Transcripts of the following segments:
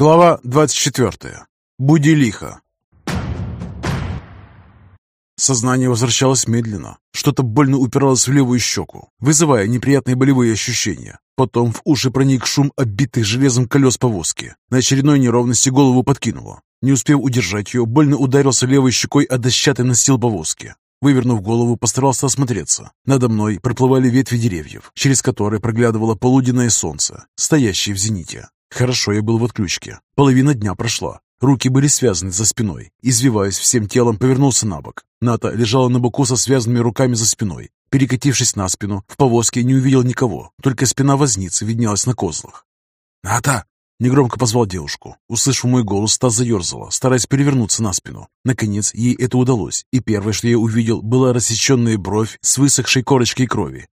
Глава 24. Будилиха. Сознание возвращалось медленно. Что-то больно упиралось в левую щеку, вызывая неприятные болевые ощущения. Потом в уши проник шум оббитых железом колес повозки. На очередной неровности голову подкинуло. Не успев удержать ее, больно ударился левой щекой о дощатый настил повозки. Вывернув голову, постарался осмотреться. Надо мной проплывали ветви деревьев, через которые проглядывало полуденное солнце, стоящее в зените. Хорошо я был в отключке. Половина дня прошла. Руки были связаны за спиной. Извиваясь всем телом, повернулся на бок. Ната лежала на боку со связанными руками за спиной. Перекатившись на спину, в повозке не увидел никого, только спина возницы виднелась на козлах. «Ната!» — негромко позвал девушку. Услышав мой голос, та заерзала, стараясь перевернуться на спину. Наконец, ей это удалось, и первое, что я увидел, была рассеченная бровь с высохшей корочкой крови.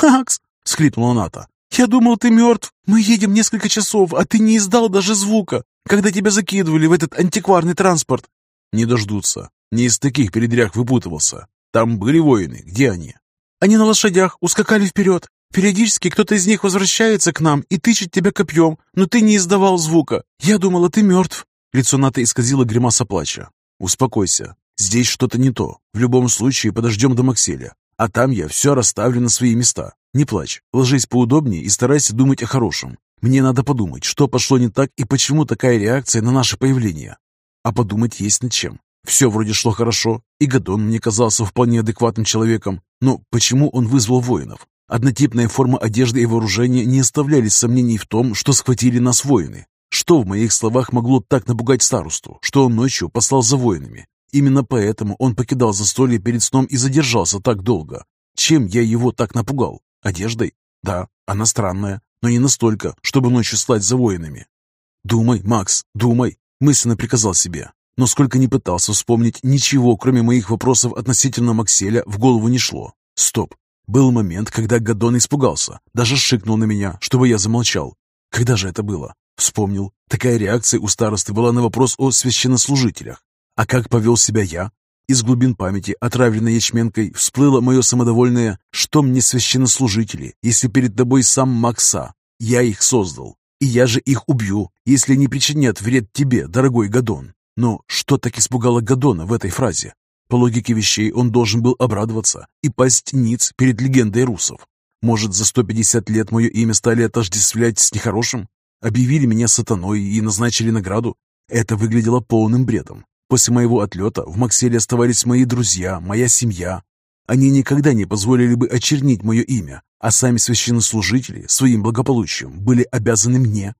«Макс!» — схлипнула Ната. «Я думал, ты мертв. Мы едем несколько часов, а ты не издал даже звука, когда тебя закидывали в этот антикварный транспорт». «Не дождутся. Не из таких передряг выпутывался. Там были воины. Где они?» «Они на лошадях, ускакали вперед. Периодически кто-то из них возвращается к нам и тычет тебя копьем, но ты не издавал звука. Я думала, ты мертв». Лицо Ната исказило гримаса плача. «Успокойся. Здесь что-то не то. В любом случае подождем до Макселя. А там я все расставлю на свои места. Не плачь, ложись поудобнее и старайся думать о хорошем. Мне надо подумать, что пошло не так и почему такая реакция на наше появление. А подумать есть над чем. Все вроде шло хорошо, и Гадон мне казался вполне адекватным человеком. Но почему он вызвал воинов? Однотипная форма одежды и вооружения не оставляли сомнений в том, что схватили нас воины. Что в моих словах могло так напугать старосту, что он ночью послал за воинами? Именно поэтому он покидал застолье перед сном и задержался так долго. Чем я его так напугал? Одеждой? Да, она странная, но не настолько, чтобы ночью слать за воинами. «Думай, Макс, думай», — мысленно приказал себе. Но сколько ни пытался вспомнить, ничего, кроме моих вопросов относительно Макселя, в голову не шло. Стоп. Был момент, когда Гадон испугался, даже шикнул на меня, чтобы я замолчал. Когда же это было? Вспомнил. Такая реакция у старосты была на вопрос о священнослужителях. А как повел себя я? Из глубин памяти, отравленной ячменкой, всплыло мое самодовольное «Что мне священнослужители, если перед тобой сам Макса? Я их создал, и я же их убью, если не причинят вред тебе, дорогой Гадон». Но что так испугало Гадона в этой фразе? По логике вещей он должен был обрадоваться и пасть ниц перед легендой русов. Может, за 150 лет мое имя стали отождествлять с нехорошим? Объявили меня сатаной и назначили награду? Это выглядело полным бредом. После моего отлета в Макселе оставались мои друзья, моя семья. Они никогда не позволили бы очернить мое имя, а сами священнослужители своим благополучием были обязаны мне.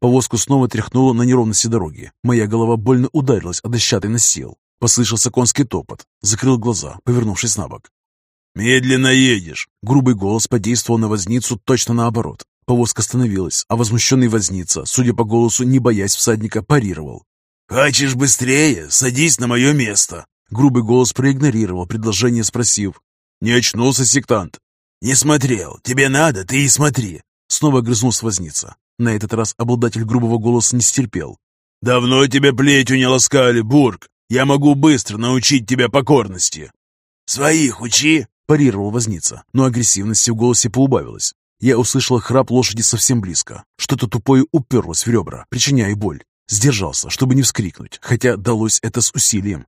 Повозку снова тряхнуло на неровности дороги. Моя голова больно ударилась о дощатый насел. Послышался конский топот. Закрыл глаза, повернувшись на бок. «Медленно едешь!» Грубый голос подействовал на возницу точно наоборот. Повозка остановилась, а возмущенный возница, судя по голосу, не боясь всадника, парировал. «Хочешь быстрее? Садись на мое место!» Грубый голос проигнорировал предложение, спросив. «Не очнулся сектант?» «Не смотрел. Тебе надо, ты и смотри!» Снова огрызнулся возница. На этот раз обладатель грубого голоса не стерпел. «Давно тебя плетью не ласкали, Бург. Я могу быстро научить тебя покорности». «Своих учи!» – парировал возница, но агрессивности в голосе поубавилась. Я услышал храп лошади совсем близко. Что-то тупое уперлось в ребра, причиняя боль. Сдержался, чтобы не вскрикнуть, хотя далось это с усилием.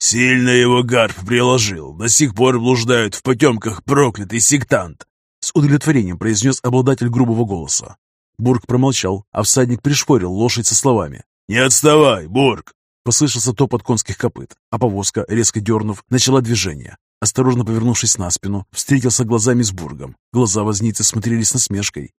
«Сильно его гарп приложил. До сих пор блуждают в потемках проклятый сектант!» С удовлетворением произнес обладатель грубого голоса. Бург промолчал, а всадник пришпорил лошадь со словами. «Не отставай, Бург!» Послышался топот конских копыт, а повозка, резко дернув, начала движение. Осторожно повернувшись на спину, встретился глазами с Бургом. Глаза возницы смотрели с насмешкой.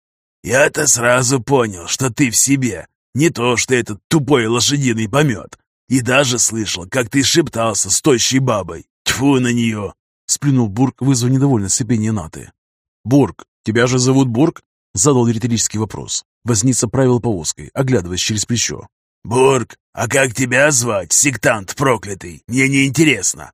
«Я-то сразу понял, что ты в себе. Не то, что этот тупой лошадиный помет. И даже слышал, как ты шептался с тощей бабой. Тьфу на нее!» Сплюнул Бург, вызвав недовольное сопение Наты. «Бург, тебя же зовут Бург?» Задал риторический вопрос. Возница правил повозкой, оглядываясь через плечо. «Бург, а как тебя звать, сектант проклятый? Мне не интересно.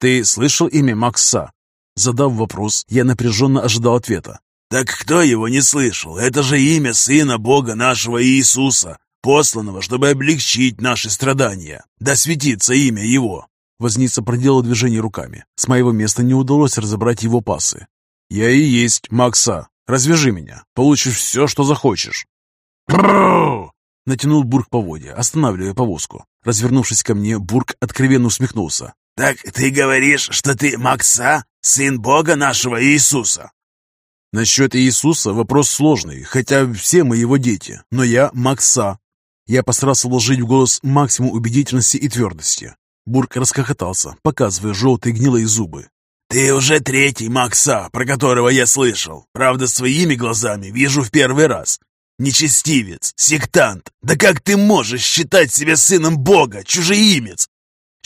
«Ты слышал имя Макса?» Задав вопрос, я напряженно ожидал ответа. «Так кто его не слышал? Это же имя Сына Бога нашего Иисуса, посланного, чтобы облегчить наши страдания. Да светится имя Его!» Возница проделал движение руками. С моего места не удалось разобрать его пасы. «Я и есть Макса. Развяжи меня. Получишь все, что захочешь». Натянул Бург поводья, останавливая повозку. Развернувшись ко мне, Бург откровенно усмехнулся. «Так ты говоришь, что ты Макса, сын Бога нашего Иисуса?» Насчет Иисуса вопрос сложный, хотя все мы его дети, но я Макса. Я постарался вложить в голос максимум убедительности и твердости. Бург расхохотался, показывая желтые гнилые зубы. «Ты уже третий Макса, про которого я слышал. Правда, своими глазами вижу в первый раз. Нечестивец, сектант, да как ты можешь считать себя сыном Бога, чужеимец?»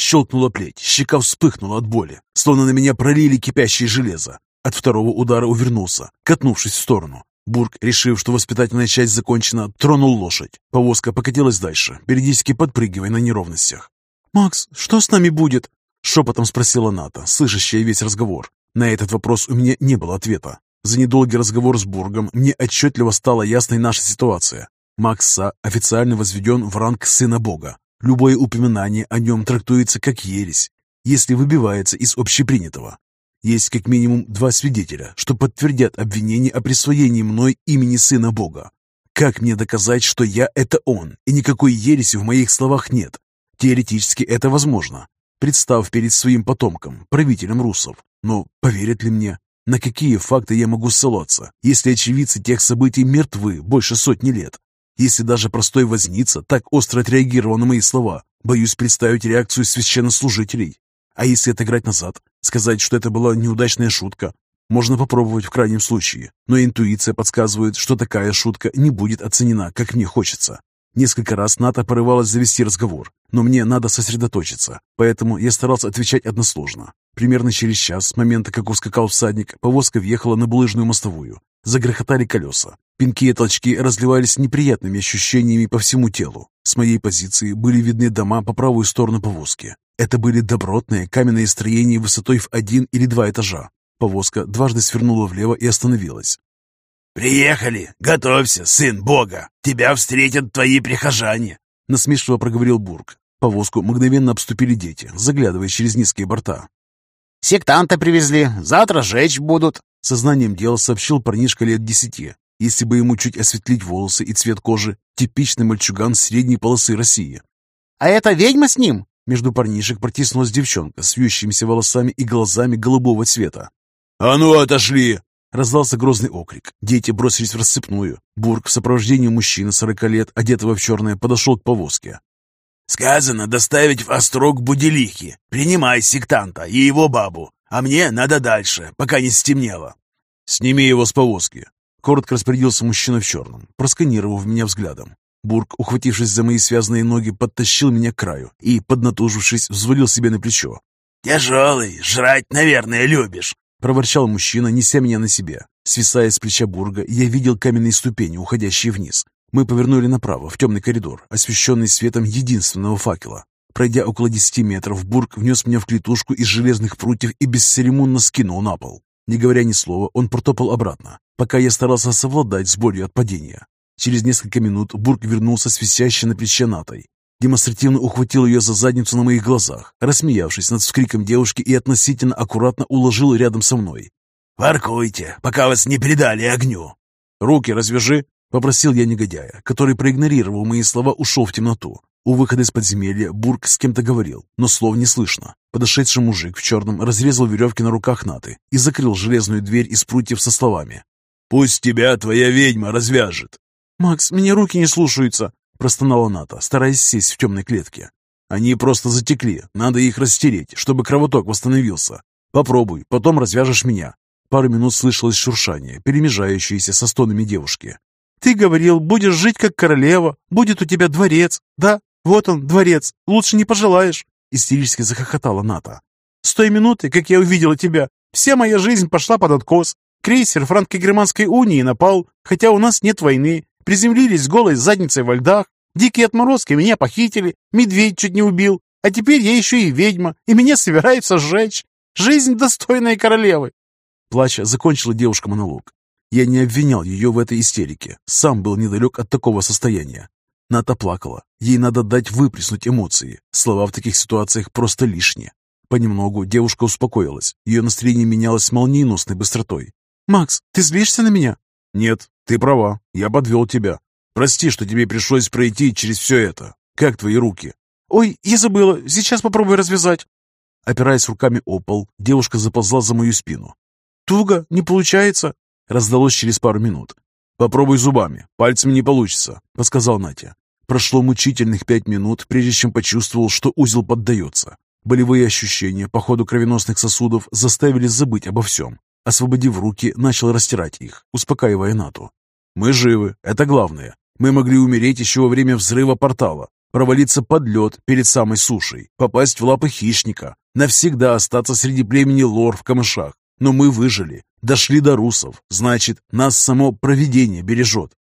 Щелкнула плеть, щека вспыхнула от боли, словно на меня пролили кипящее железо. От второго удара увернулся, катнувшись в сторону. Бург, решив, что воспитательная часть закончена, тронул лошадь. Повозка покатилась дальше, периодически подпрыгивая на неровностях. «Макс, что с нами будет?» Шепотом спросила Ната, слышащая весь разговор. На этот вопрос у меня не было ответа. За недолгий разговор с Бургом мне отчетливо стала ясной наша ситуация. Макса официально возведен в ранг сына Бога. Любое упоминание о нем трактуется как ересь, если выбивается из общепринятого. Есть как минимум два свидетеля, что подтвердят обвинение о присвоении мной имени Сына Бога. Как мне доказать, что я — это он, и никакой ереси в моих словах нет? Теоретически это возможно, представ перед своим потомком, правителем русов. Но поверят ли мне? На какие факты я могу ссылаться, если очевидцы тех событий мертвы больше сотни лет? Если даже простой возница так остро отреагировал на мои слова, боюсь представить реакцию священнослужителей. А если отыграть назад, сказать, что это была неудачная шутка, можно попробовать в крайнем случае, но интуиция подсказывает, что такая шутка не будет оценена, как мне хочется. Несколько раз Ната порывалась завести разговор, но мне надо сосредоточиться, поэтому я старался отвечать односложно. Примерно через час с момента, как ускакал всадник, повозка въехала на булыжную мостовую. Загрохотали колеса. Пинки и толчки разливались неприятными ощущениями по всему телу. С моей позиции были видны дома по правую сторону повозки. Это были добротные каменные строения высотой в один или два этажа. Повозка дважды свернула влево и остановилась. «Приехали! Готовься, сын Бога! Тебя встретят твои прихожане!» Насмешливо проговорил Бург. Повозку мгновенно обступили дети, заглядывая через низкие борта. «Сектанта привезли, завтра жечь будут», — сознанием дела сообщил парнишка лет десяти. Если бы ему чуть осветлить волосы и цвет кожи, типичный мальчуган средней полосы России. «А это ведьма с ним?» Между парнишек протиснулась девчонка с вьющимися волосами и глазами голубого цвета. «А ну, отошли!» Раздался грозный окрик. Дети бросились в рассыпную. Бург в сопровождении мужчины сорока лет, одетого в черное, подошел к повозке. «Сказано доставить в Острог Будилихи. Принимай сектанта и его бабу. А мне надо дальше, пока не стемнело». «Сними его с повозки». Коротко распорядился мужчина в черном, просканировав меня взглядом. Бург, ухватившись за мои связанные ноги, подтащил меня к краю и, поднатужившись, взвалил себе на плечо. «Тяжелый, жрать, наверное, любишь», — проворчал мужчина, неся меня на себе. Свисая с плеча Бурга, я видел каменные ступени, уходящие вниз. Мы повернули направо, в темный коридор, освещенный светом единственного факела. Пройдя около десяти метров, Бург внес меня в клетушку из железных прутьев и бесцеремонно скинул на пол. Не говоря ни слова, он протопал обратно, пока я старался совладать с болью от падения. Через несколько минут Бург вернулся с висящей на плече Натой. Демонстративно ухватил ее за задницу на моих глазах, рассмеявшись над вскриком девушки и относительно аккуратно уложил рядом со мной. «Воркуйте, пока вас не предали огню!» «Руки развяжи!» — попросил я негодяя, который, проигнорировал мои слова, ушел в темноту. У выхода из подземелья Бург с кем-то говорил, но слов не слышно. Подошедший мужик в черном разрезал веревки на руках Наты и закрыл железную дверь из прутьев со словами. «Пусть тебя твоя ведьма развяжет!» «Макс, мне руки не слушаются!» – простонала Ната, стараясь сесть в темной клетке. «Они просто затекли, надо их растереть, чтобы кровоток восстановился. Попробуй, потом развяжешь меня». Пару минут слышалось шуршание, перемежающееся со стонами девушки. «Ты говорил, будешь жить как королева, будет у тебя дворец. Да, вот он, дворец, лучше не пожелаешь!» Истерически захохотала Ната. «С той минуты, как я увидела тебя, вся моя жизнь пошла под откос. Крейсер франко-германской унии напал, хотя у нас нет войны. Приземлились с голой задницей во льдах. Дикие отморозки меня похитили, медведь чуть не убил. А теперь я еще и ведьма, и меня собираются сжечь. Жизнь достойной королевы. Плача закончила девушка монолог. Я не обвинял ее в этой истерике. Сам был недалек от такого состояния. Ната плакала. Ей надо дать выплеснуть эмоции. Слова в таких ситуациях просто лишние. Понемногу девушка успокоилась. Ее настроение менялось молниеносной быстротой. «Макс, ты злишься на меня?» «Нет, ты права, я подвел тебя. Прости, что тебе пришлось пройти через все это. Как твои руки?» «Ой, я забыла. Сейчас попробую развязать». Опираясь руками о пол, девушка заползла за мою спину. «Туго, не получается», — раздалось через пару минут. «Попробуй зубами, пальцами не получится», — подсказал Натя. Прошло мучительных пять минут, прежде чем почувствовал, что узел поддается. Болевые ощущения по ходу кровеносных сосудов заставили забыть обо всем. Освободив руки, начал растирать их, успокаивая Нату. «Мы живы, это главное. Мы могли умереть еще во время взрыва портала, провалиться под лед перед самой сушей, попасть в лапы хищника, навсегда остаться среди племени лор в камышах. Но мы выжили, дошли до русов, значит, нас само провидение бережет.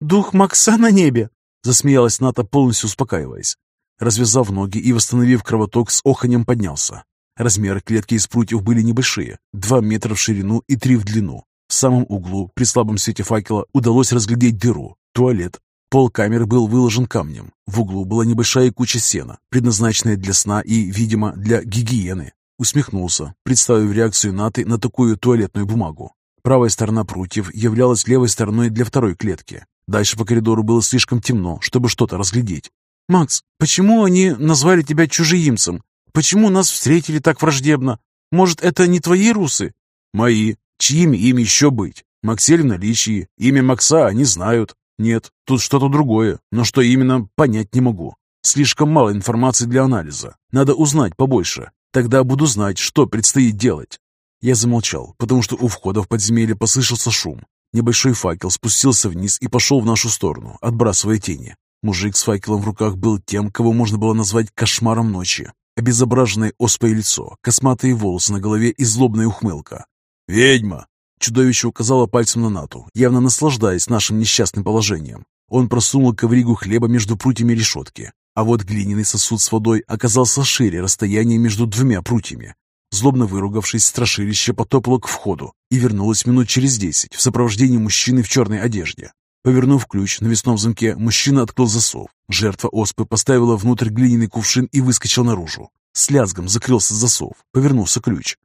«Дух Макса на небе!» — засмеялась Ната, полностью успокаиваясь. Развязав ноги и восстановив кровоток, с оханем поднялся. Размеры клетки из прутьев были небольшие, два метра в ширину и три в длину. В самом углу, при слабом свете факела, удалось разглядеть дыру. Туалет. Пол камеры был выложен камнем. В углу была небольшая куча сена, предназначенная для сна и, видимо, для гигиены. Усмехнулся, представив реакцию Наты на такую туалетную бумагу. Правая сторона прутьев являлась левой стороной для второй клетки. Дальше по коридору было слишком темно, чтобы что-то разглядеть. «Макс, почему они назвали тебя чужеимцем? Почему нас встретили так враждебно? Может, это не твои русы?» «Мои. Чьими им еще быть? Максель в наличии. Имя Макса они знают. Нет, тут что-то другое, но что именно, понять не могу. Слишком мало информации для анализа. Надо узнать побольше. Тогда буду знать, что предстоит делать. Я замолчал, потому что у входа в подземелье послышался шум. Небольшой факел спустился вниз и пошел в нашу сторону, отбрасывая тени. Мужик с факелом в руках был тем, кого можно было назвать кошмаром ночи. Обезображенное оспой лицо, косматые волосы на голове и злобная ухмылка. «Ведьма!» Чудовище указало пальцем на Нату, явно наслаждаясь нашим несчастным положением. Он просунул ковригу хлеба между прутьями решетки, а вот глиняный сосуд с водой оказался шире расстояния между двумя прутьями. Злобно выругавшись, страшилище потопало к входу и вернулось минут через десять в сопровождении мужчины в черной одежде. Повернув ключ на весном замке, мужчина открыл засов. Жертва оспы поставила внутрь глиняный кувшин и выскочил наружу. С лязгом закрылся засов, повернулся ключ.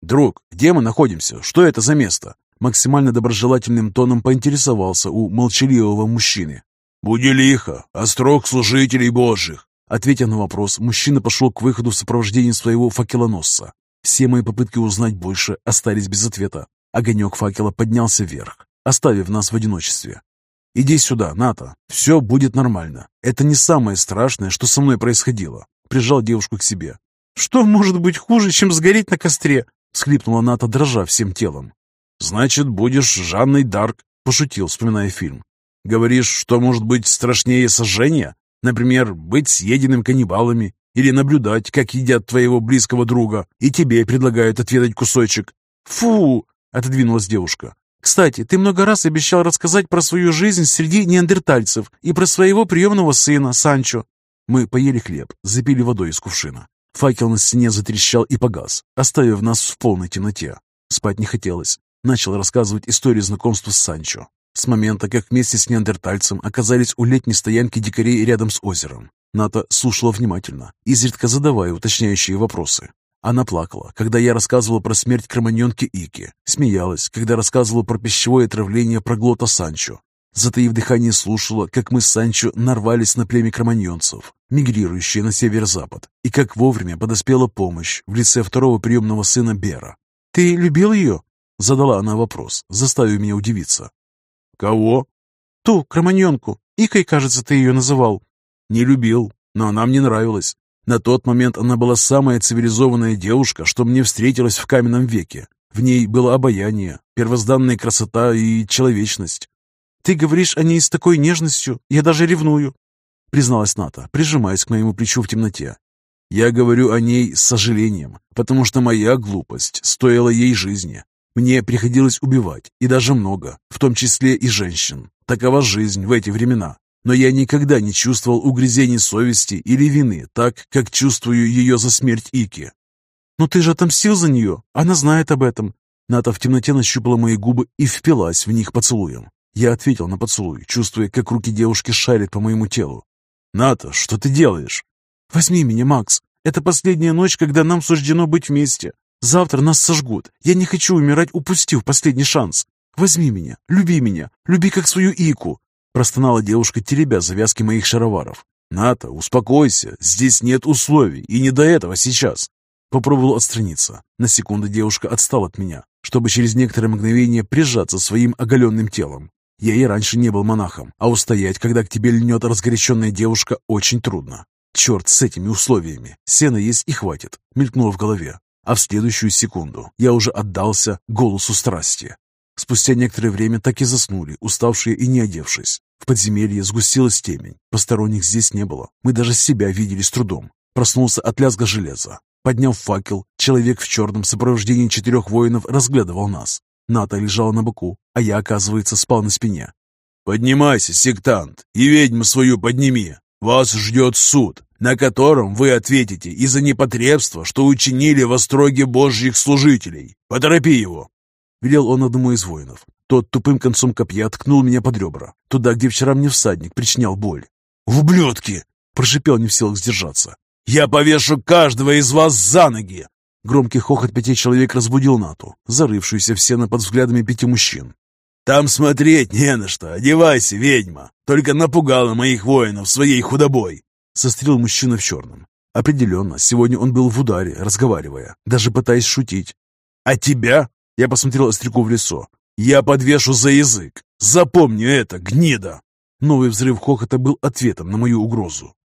«Друг, где мы находимся? Что это за место?» Максимально доброжелательным тоном поинтересовался у молчаливого мужчины. «Буди лихо, острог служителей божьих!» Ответив на вопрос, мужчина пошел к выходу в сопровождении своего факелоносца. Все мои попытки узнать больше остались без ответа. Огонек факела поднялся вверх, оставив нас в одиночестве. «Иди сюда, Ната, все будет нормально. Это не самое страшное, что со мной происходило». Прижал девушку к себе. «Что может быть хуже, чем сгореть на костре?» Схлипнула Ната, дрожа всем телом. «Значит, будешь Жанной Дарк», — пошутил, вспоминая фильм. Говоришь, что может быть страшнее сожжения? Например, быть съеденным каннибалами или наблюдать, как едят твоего близкого друга, и тебе предлагают отведать кусочек. Фу! Отодвинулась девушка. Кстати, ты много раз обещал рассказать про свою жизнь среди неандертальцев и про своего приемного сына, Санчо. Мы поели хлеб, запили водой из кувшина. Факел на стене затрещал и погас, оставив нас в полной темноте. Спать не хотелось. Начал рассказывать историю знакомства с Санчо. С момента, как вместе с неандертальцем оказались у летней стоянки дикарей рядом с озером. Ната слушала внимательно, изредка задавая уточняющие вопросы. Она плакала, когда я рассказывал про смерть кроманьонки Ики, смеялась, когда рассказывала про пищевое отравление проглота Санчо. Затаив дыхание, слушала, как мы с Санчо нарвались на племя кроманьонцев, мигрирующие на северо-запад, и как вовремя подоспела помощь в лице второго приемного сына Бера. «Ты любил ее?» — задала она вопрос, заставив меня удивиться. «Кого?» «Ту, кроманьонку. Икой, кажется, ты ее называл». «Не любил, но она мне нравилась. На тот момент она была самая цивилизованная девушка, что мне встретилась в каменном веке. В ней было обаяние, первозданная красота и человечность». «Ты говоришь о ней с такой нежностью, я даже ревную», призналась Ната, прижимаясь к моему плечу в темноте. «Я говорю о ней с сожалением, потому что моя глупость стоила ей жизни. Мне приходилось убивать, и даже много, в том числе и женщин. Такова жизнь в эти времена. Но я никогда не чувствовал угрызений совести или вины так, как чувствую ее за смерть Ики. «Но ты же отомстил за нее, она знает об этом». Ната в темноте нащупала мои губы и впилась в них поцелуем. Я ответил на поцелуй, чувствуя, как руки девушки шарят по моему телу. «Ната, что ты делаешь?» «Возьми меня, Макс. Это последняя ночь, когда нам суждено быть вместе. Завтра нас сожгут. Я не хочу умирать, упустив последний шанс. Возьми меня, люби меня, люби как свою Ику. Простонала девушка, теребя завязки моих шароваров. «Ната, успокойся, здесь нет условий, и не до этого сейчас». Попробовал отстраниться. На секунду девушка отстала от меня, чтобы через некоторое мгновение прижаться своим оголенным телом. Я и раньше не был монахом, а устоять, когда к тебе льнет разгоряченная девушка, очень трудно. Черт с этими условиями. Сена есть и хватит, мелькнуло в голове. А в следующую секунду я уже отдался голосу страсти. Спустя некоторое время так и заснули, уставшие и не одевшись. В подземелье сгустилась темень. Посторонних здесь не было. Мы даже себя видели с трудом. Проснулся от лязга железа. Подняв факел, человек в черном сопровождении четырех воинов разглядывал нас. Ната лежала на боку, а я, оказывается, спал на спине. «Поднимайся, сектант, и ведьму свою подними. Вас ждет суд, на котором вы ответите из-за непотребства, что учинили во строге божьих служителей. Поторопи его!» Велел он одному из воинов. Тот тупым концом копья ткнул меня под ребра, туда, где вчера мне всадник причинял боль. «Ублюдки!» – прошипел не в силах сдержаться. «Я повешу каждого из вас за ноги!» Громкий хохот пяти человек разбудил Нату, зарывшуюся в сено под взглядами пяти мужчин. «Там смотреть не на что, одевайся, ведьма! Только напугала моих воинов своей худобой!» Сострил мужчина в черном. Определенно, сегодня он был в ударе, разговаривая, даже пытаясь шутить. «А тебя?» Я посмотрел остряку в лицо. «Я подвешу за язык! Запомни это, гнида!» Новый взрыв хохота был ответом на мою угрозу.